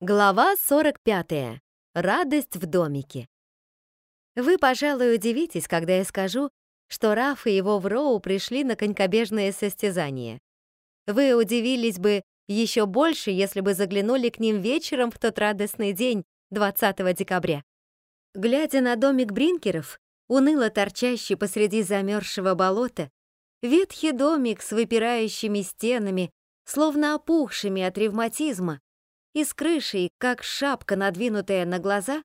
Глава 45. Радость в домике. Вы, пожалуй, удивитесь, когда я скажу, что Раф и его Вроу пришли на конькобежное состязание. Вы удивились бы еще больше, если бы заглянули к ним вечером в тот радостный день, 20 декабря. Глядя на домик Бринкеров, уныло торчащий посреди замерзшего болота, ветхий домик с выпирающими стенами, словно опухшими от ревматизма, и с крышей, как шапка, надвинутая на глаза,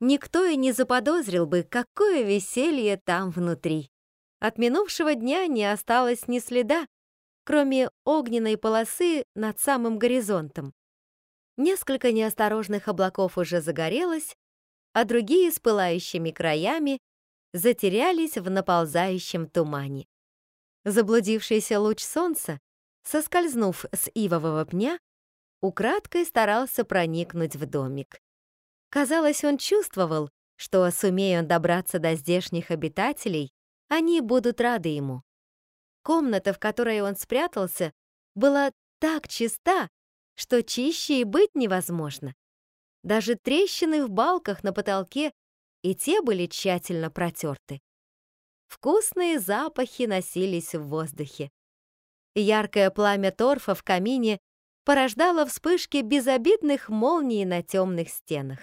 никто и не заподозрил бы, какое веселье там внутри. От минувшего дня не осталось ни следа, кроме огненной полосы над самым горизонтом. Несколько неосторожных облаков уже загорелось, а другие с пылающими краями затерялись в наползающем тумане. Заблудившийся луч солнца, соскользнув с ивового пня, украдкой старался проникнуть в домик. Казалось, он чувствовал, что, сумея он добраться до здешних обитателей, они будут рады ему. Комната, в которой он спрятался, была так чиста, что чище и быть невозможно. Даже трещины в балках на потолке и те были тщательно протерты. Вкусные запахи носились в воздухе. Яркое пламя торфа в камине порождало вспышки безобидных молний на темных стенах.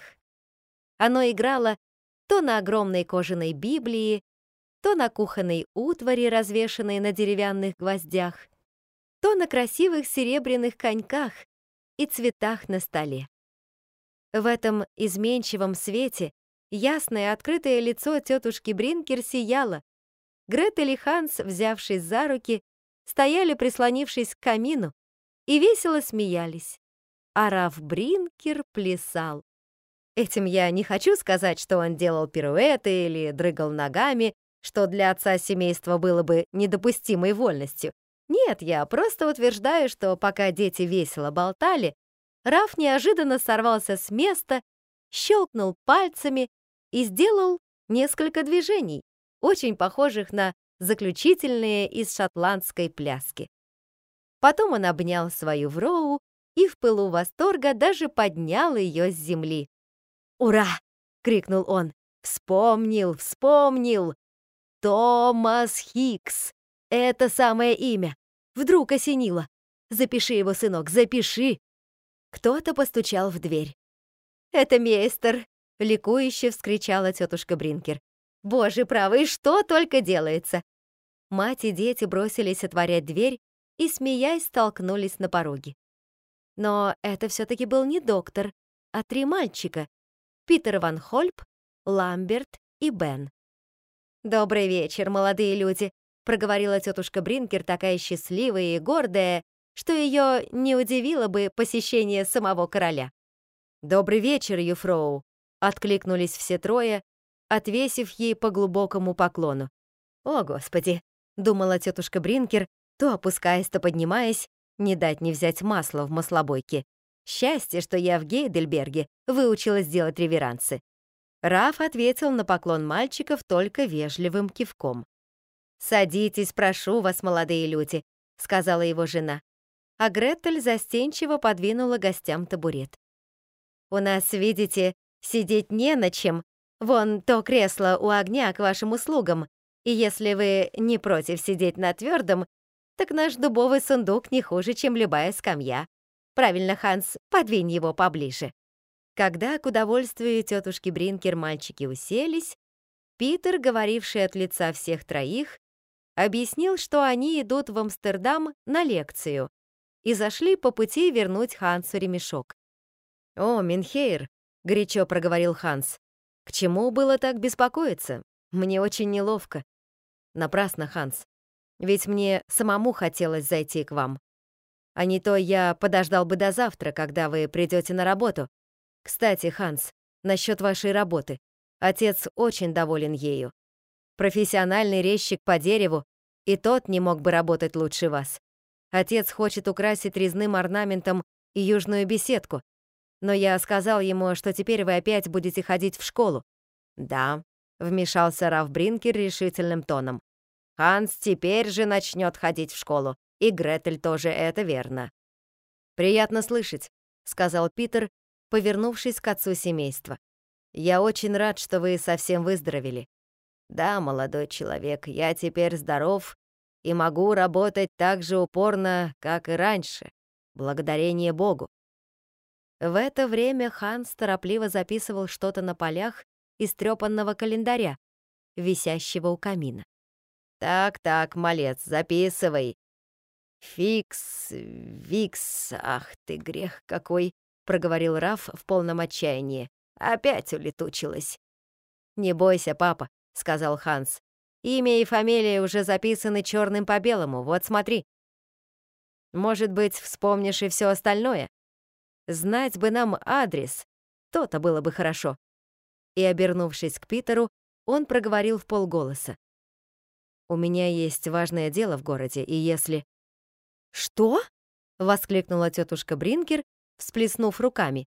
Оно играло то на огромной кожаной Библии, то на кухонной утвари, развешанной на деревянных гвоздях, то на красивых серебряных коньках и цветах на столе. В этом изменчивом свете ясное открытое лицо тетушки Бринкер сияло. Гретель и Ханс, взявшись за руки, стояли, прислонившись к камину, и весело смеялись. А Раф Бринкер плясал. Этим я не хочу сказать, что он делал пируэты или дрыгал ногами, что для отца семейства было бы недопустимой вольностью. Нет, я просто утверждаю, что пока дети весело болтали, Раф неожиданно сорвался с места, щелкнул пальцами и сделал несколько движений, очень похожих на заключительные из шотландской пляски. Потом он обнял свою Вроу и в пылу восторга даже поднял ее с земли. «Ура!» — крикнул он. «Вспомнил, вспомнил! Томас Хикс! Это самое имя! Вдруг осенило! Запиши его, сынок, запиши!» Кто-то постучал в дверь. «Это мейстер!» — ликующе вскричала тетушка Бринкер. «Боже правый, что только делается!» Мать и дети бросились отворять дверь, и, смеясь, столкнулись на пороге. Но это все-таки был не доктор, а три мальчика — Питер Ван Хольп, Ламберт и Бен. «Добрый вечер, молодые люди», — проговорила тетушка Бринкер, такая счастливая и гордая, что ее не удивило бы посещение самого короля. «Добрый вечер, Юфроу», — откликнулись все трое, отвесив ей по глубокому поклону. «О, Господи!» — думала тетушка Бринкер, то опускаясь, то поднимаясь, не дать не взять масло в маслобойке. Счастье, что я в Гейдельберге выучилась делать реверансы. Раф ответил на поклон мальчиков только вежливым кивком. «Садитесь, прошу вас, молодые люди», — сказала его жена. А Гретель застенчиво подвинула гостям табурет. «У нас, видите, сидеть не на чем. Вон то кресло у огня к вашим услугам. И если вы не против сидеть на твердом, так наш дубовый сундук не хуже, чем любая скамья. Правильно, Ханс, подвинь его поближе. Когда к удовольствию тетушки Бринкер мальчики уселись, Питер, говоривший от лица всех троих, объяснил, что они идут в Амстердам на лекцию и зашли по пути вернуть Хансу ремешок. «О, Минхейр», — горячо проговорил Ханс, — «к чему было так беспокоиться? Мне очень неловко». «Напрасно, Ханс. Ведь мне самому хотелось зайти к вам. А не то я подождал бы до завтра, когда вы придете на работу. Кстати, Ханс, насчет вашей работы. Отец очень доволен ею. Профессиональный резчик по дереву, и тот не мог бы работать лучше вас. Отец хочет украсить резным орнаментом и южную беседку, но я сказал ему, что теперь вы опять будете ходить в школу. Да, вмешался Раф Бринкер решительным тоном. Ханс теперь же начнет ходить в школу, и Гретель тоже, это верно. «Приятно слышать», — сказал Питер, повернувшись к отцу семейства. «Я очень рад, что вы совсем выздоровели. Да, молодой человек, я теперь здоров и могу работать так же упорно, как и раньше, благодарение Богу». В это время Ханс торопливо записывал что-то на полях из трёпанного календаря, висящего у камина. «Так-так, малец, записывай. Фикс, Викс, ах ты грех какой!» проговорил Раф в полном отчаянии. Опять улетучилась. «Не бойся, папа», — сказал Ханс. «Имя и фамилия уже записаны черным по белому, вот смотри. Может быть, вспомнишь и все остальное? Знать бы нам адрес, то-то было бы хорошо». И, обернувшись к Питеру, он проговорил в полголоса. «У меня есть важное дело в городе, и если...» «Что?» — воскликнула тетушка Бринкер всплеснув руками.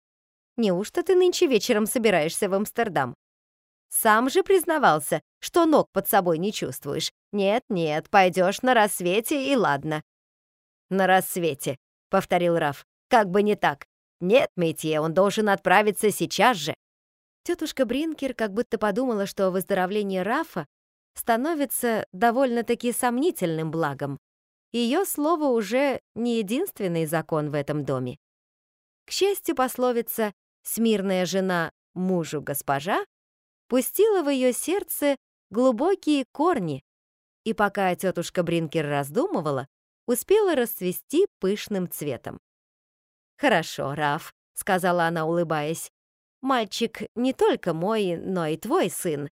«Неужто ты нынче вечером собираешься в Амстердам? Сам же признавался, что ног под собой не чувствуешь. Нет-нет, пойдешь на рассвете и ладно». «На рассвете», — повторил Раф. «Как бы не так. Нет, Митье, он должен отправиться сейчас же». Тетушка Бринкер как будто подумала, что выздоровление Рафа становится довольно-таки сомнительным благом. Ее слово уже не единственный закон в этом доме. К счастью, пословица «смирная жена мужу госпожа» пустила в ее сердце глубокие корни, и пока тетушка Бринкер раздумывала, успела расцвести пышным цветом. «Хорошо, Раф», — сказала она, улыбаясь. «Мальчик не только мой, но и твой сын.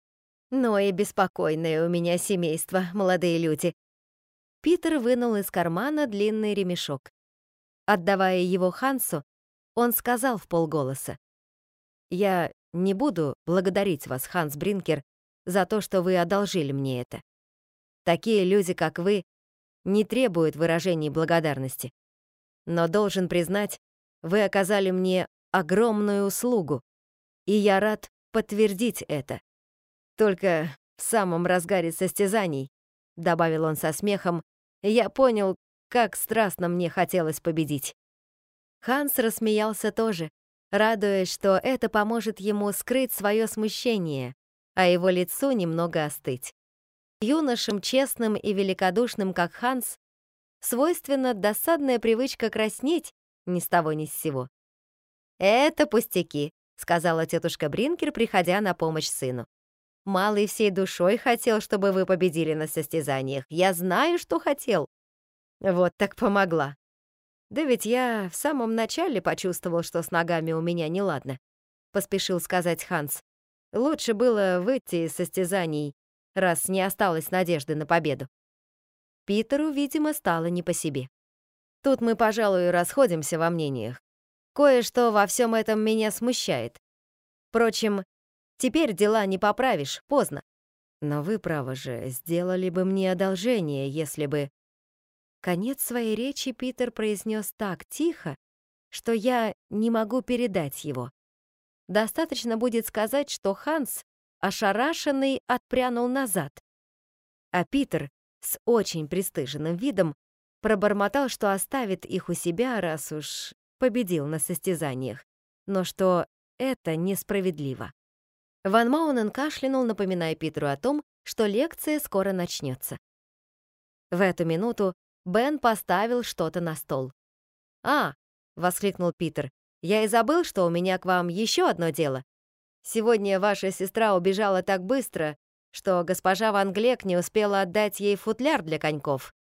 Но и беспокойное у меня семейство, молодые люди». Питер вынул из кармана длинный ремешок. Отдавая его Хансу, он сказал в полголоса. «Я не буду благодарить вас, Ханс Бринкер, за то, что вы одолжили мне это. Такие люди, как вы, не требуют выражений благодарности. Но должен признать, вы оказали мне огромную услугу, и я рад подтвердить это. Только в самом разгаре состязаний, добавил он со смехом, я понял, как страстно мне хотелось победить. Ханс рассмеялся тоже, радуясь, что это поможет ему скрыть свое смущение, а его лицу немного остыть. Юношам, честным и великодушным, как Ханс, свойственна досадная привычка краснеть ни с того ни с сего. «Это пустяки», — сказала тетушка Бринкер, приходя на помощь сыну. «Малый всей душой хотел, чтобы вы победили на состязаниях. Я знаю, что хотел». Вот так помогла. Да ведь я в самом начале почувствовал, что с ногами у меня неладно, поспешил сказать Ханс. Лучше было выйти из состязаний, раз не осталось надежды на победу. Питеру, видимо, стало не по себе. Тут мы, пожалуй, расходимся во мнениях. Кое-что во всем этом меня смущает. Впрочем, теперь дела не поправишь, поздно. Но вы, право же, сделали бы мне одолжение, если бы Конец своей речи Питер произнес так тихо, что я не могу передать его. Достаточно будет сказать, что Ханс, ошарашенный, отпрянул назад. А Питер с очень пристыженным видом пробормотал, что оставит их у себя, раз уж победил на состязаниях, но что это несправедливо. Ван Маунен кашлянул, напоминая Питеру о том, что лекция скоро начнется. В эту минуту Бен поставил что-то на стол. «А!» — воскликнул Питер. «Я и забыл, что у меня к вам еще одно дело. Сегодня ваша сестра убежала так быстро, что госпожа Ван Глек не успела отдать ей футляр для коньков».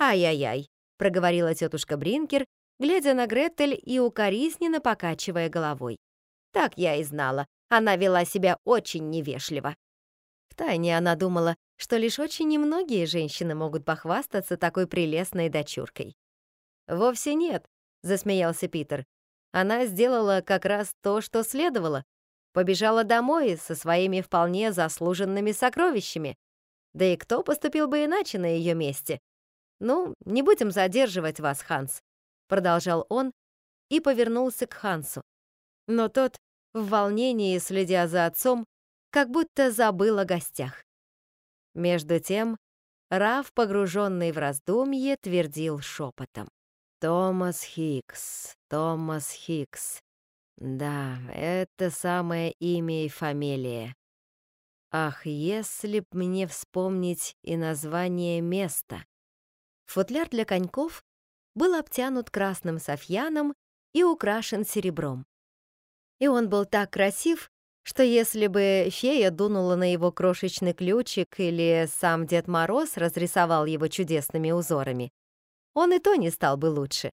«Ай-яй-яй», — проговорила тетушка Бринкер, глядя на Гретель и укоризненно покачивая головой. «Так я и знала. Она вела себя очень невежливо». Втайне она думала, что лишь очень немногие женщины могут похвастаться такой прелестной дочуркой. «Вовсе нет», — засмеялся Питер. «Она сделала как раз то, что следовало. Побежала домой со своими вполне заслуженными сокровищами. Да и кто поступил бы иначе на ее месте? Ну, не будем задерживать вас, Ханс», — продолжал он и повернулся к Хансу. Но тот, в волнении следя за отцом, как будто забыл о гостях. Между тем, Раф, погруженный в раздумье, твердил шепотом. «Томас Хикс, Томас Хикс. Да, это самое имя и фамилия. Ах, если б мне вспомнить и название места. Футляр для коньков был обтянут красным софьяном и украшен серебром. И он был так красив, что если бы фея дунула на его крошечный ключик или сам Дед Мороз разрисовал его чудесными узорами, он и то не стал бы лучше.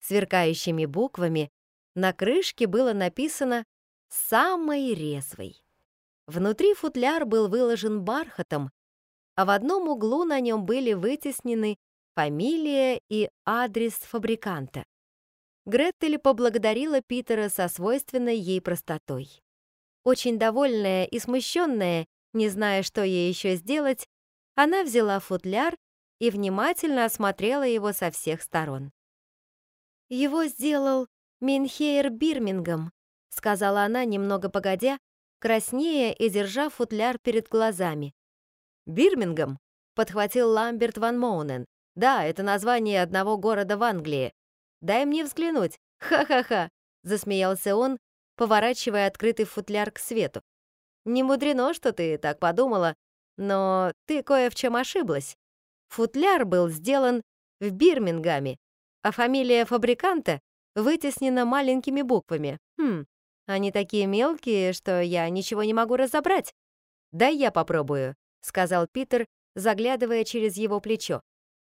Сверкающими буквами на крышке было написано «Самой резвой». Внутри футляр был выложен бархатом, а в одном углу на нем были вытеснены фамилия и адрес фабриканта. Гретель поблагодарила Питера со свойственной ей простотой. Очень довольная и смущенная, не зная, что ей еще сделать, она взяла футляр и внимательно осмотрела его со всех сторон. Его сделал Минхейр Бирмингем, сказала она немного погодя, краснея и держа футляр перед глазами. Бирмингем подхватил Ламберт ван Моунен. Да, это название одного города в Англии. Дай мне взглянуть. Ха-ха-ха, засмеялся он, поворачивая открытый футляр к свету. Не мудрено, что ты так подумала, но ты кое в чем ошиблась. Футляр был сделан в Бирмингаме, а фамилия фабриканта вытеснено маленькими буквами. Хм, они такие мелкие, что я ничего не могу разобрать. «Дай я попробую», — сказал Питер, заглядывая через его плечо.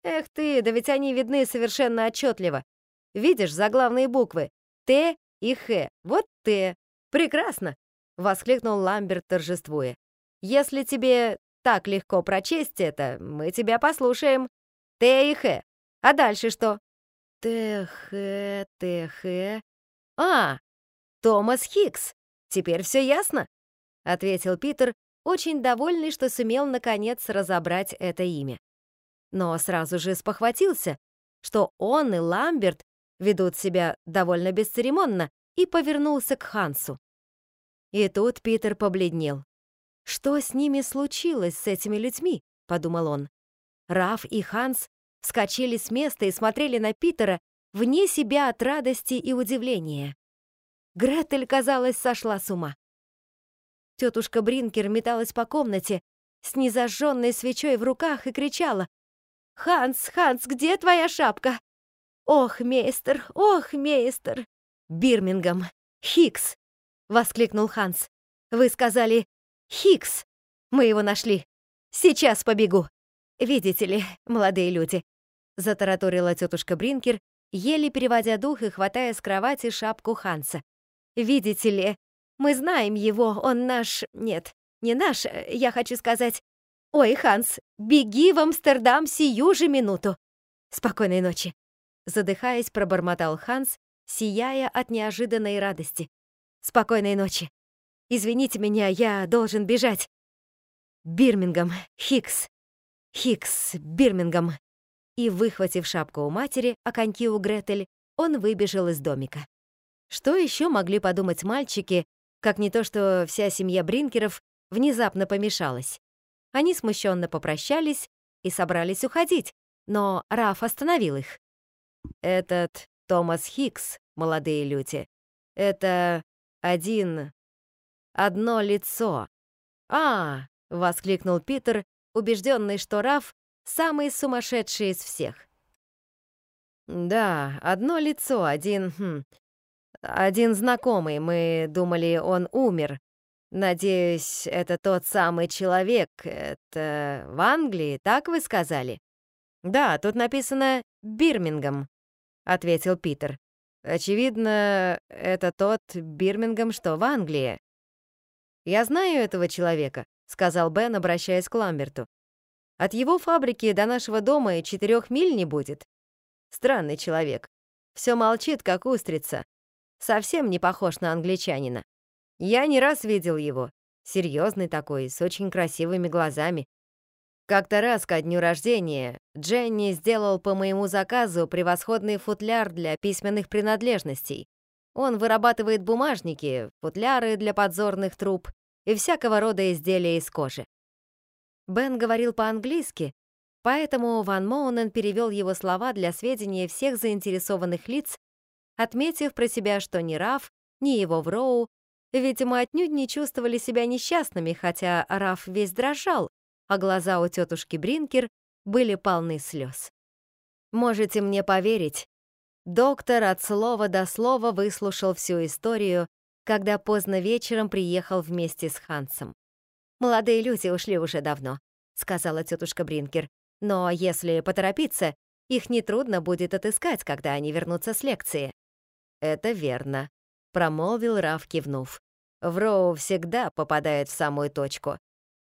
«Эх ты, да ведь они видны совершенно отчетливо. Видишь заглавные буквы «Т» и «Х». Вот «Т». Прекрасно!» — воскликнул Ламберт, торжествуя. «Если тебе так легко прочесть это, мы тебя послушаем. Т и Х. А дальше что?» ТХ, ТХ. А, Томас Хикс. Теперь все ясно, ответил Питер, очень довольный, что сумел наконец разобрать это имя. Но сразу же спохватился, что он и Ламберт ведут себя довольно бесцеремонно, и повернулся к Хансу. И тут Питер побледнел. «Что с ними случилось, с этими людьми?» — подумал он. Раф и Ханс вскочили с места и смотрели на Питера вне себя от радости и удивления. Гретель, казалось, сошла с ума. Тетушка Бринкер металась по комнате с незажженной свечой в руках и кричала «Ханс, Ханс, где твоя шапка?» «Ох, мейстер, ох, мейстер!» «Бирмингам, Хикс!» — воскликнул Ханс. «Вы сказали Хикс. Мы его нашли. Сейчас побегу!» «Видите ли, молодые люди», — затараторила тетушка Бринкер, еле переводя дух и хватая с кровати шапку Ханса. «Видите ли, мы знаем его, он наш... Нет, не наш, я хочу сказать... Ой, Ханс, беги в Амстердам сию же минуту! Спокойной ночи!» Задыхаясь, пробормотал Ханс, сияя от неожиданной радости. «Спокойной ночи! Извините меня, я должен бежать!» Бирмингам, Хикс, Хикс, Бирмингам. И, выхватив шапку у матери, а у Гретель, он выбежал из домика. Что еще могли подумать мальчики, как не то, что вся семья Бринкеров внезапно помешалась? Они смущенно попрощались и собрались уходить, но Раф остановил их. «Этот Томас Хикс, молодые люди, это один... одно лицо». «А!» — воскликнул Питер, убежденный, что Раф самый сумасшедший из всех. Да, одно лицо, один... Хм, один знакомый, мы думали, он умер. Надеюсь, это тот самый человек. Это в Англии, так вы сказали? Да, тут написано «Бирмингем», — ответил Питер. Очевидно, это тот Бирмингем, что в Англии. Я знаю этого человека сказал Бен, обращаясь к Ламберту. От его фабрики до нашего дома и четырех миль не будет. Странный человек. Все молчит, как устрица. Совсем не похож на англичанина. Я не раз видел его. Серьезный такой, с очень красивыми глазами. Как-то раз ко дню рождения Дженни сделал по моему заказу превосходный футляр для письменных принадлежностей. Он вырабатывает бумажники, футляры для подзорных труб, и всякого рода изделия из кожи. Бен говорил по-английски, поэтому Ван Моунен перевел его слова для сведения всех заинтересованных лиц, отметив про себя, что ни Раф, ни его Вроу, видимо, отнюдь не чувствовали себя несчастными, хотя Раф весь дрожал, а глаза у тетушки Бринкер были полны слез. Можете мне поверить, доктор от слова до слова выслушал всю историю, когда поздно вечером приехал вместе с Хансом. «Молодые люди ушли уже давно», — сказала тетушка Бринкер. «Но если поторопиться, их нетрудно будет отыскать, когда они вернутся с лекции». «Это верно», — промолвил Раф, кивнув. «Вроу всегда попадает в самую точку.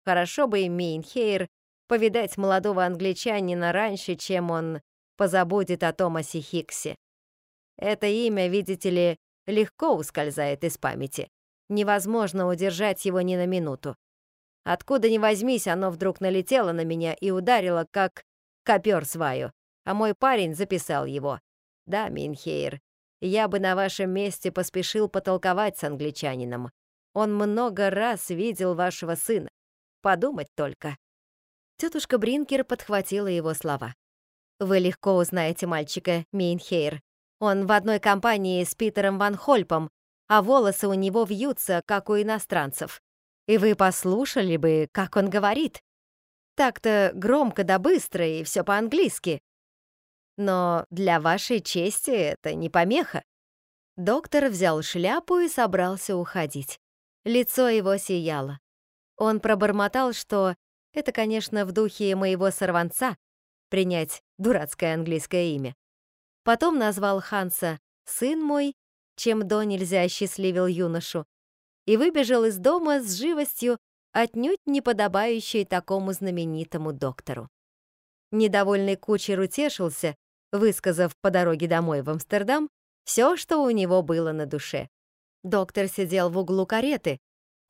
Хорошо бы Мейнхейр повидать молодого англичанина раньше, чем он позабудет о Томасе Хиксе. Это имя, видите ли, легко ускользает из памяти. Невозможно удержать его ни на минуту. Откуда ни возьмись, оно вдруг налетело на меня и ударило, как копер сваю, а мой парень записал его. Да, Минхейр, я бы на вашем месте поспешил потолковать с англичанином. Он много раз видел вашего сына. Подумать только. Тетушка Бринкер подхватила его слова. Вы легко узнаете мальчика, Мейнхейр. Он в одной компании с Питером Ван Хольпом, а волосы у него вьются, как у иностранцев. И вы послушали бы, как он говорит. Так-то громко да быстро и все по-английски. Но для вашей чести это не помеха. Доктор взял шляпу и собрался уходить. Лицо его сияло. Он пробормотал, что это, конечно, в духе моего сорванца принять дурацкое английское имя. Потом назвал Ханса «сын мой», чем до нельзя счастливил юношу, и выбежал из дома с живостью, отнюдь не подобающей такому знаменитому доктору. Недовольный кучер утешился, высказав по дороге домой в Амстердам все, что у него было на душе. Доктор сидел в углу кареты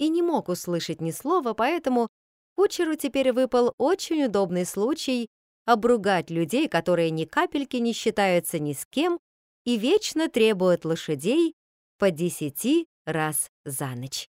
и не мог услышать ни слова, поэтому кучеру теперь выпал очень удобный случай обругать людей, которые ни капельки не считаются ни с кем и вечно требуют лошадей по десяти раз за ночь.